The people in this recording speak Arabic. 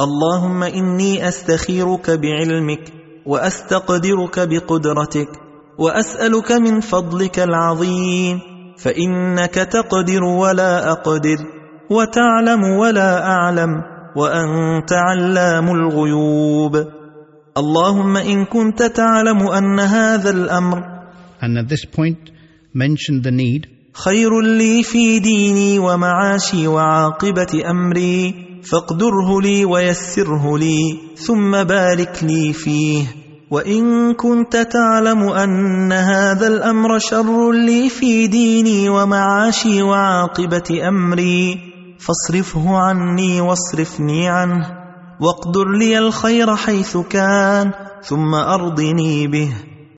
اللهم إني أستخيرك بعلمك وأستقدرك بقدرتك وأسألك من فضلك العظيم فإنك تقدر ولا أقدر وتعلم ولا أعلم وأنت علام الغيوب. اللهم إن كنت تعلم أن هذا الأمر And at this point, mention the need خير لي في ديني ومعاشي وعاقبة أمري فاقدره لي ويسره لي ثم بارك لي فيه. وإن كنت تعلم أن هذا الأمر شر لي في ديني ومعاشي وعاقبة أمري فاصرفه عني واصرفني عنه. واقدر لي الخير حيث كان ثم أرضني به.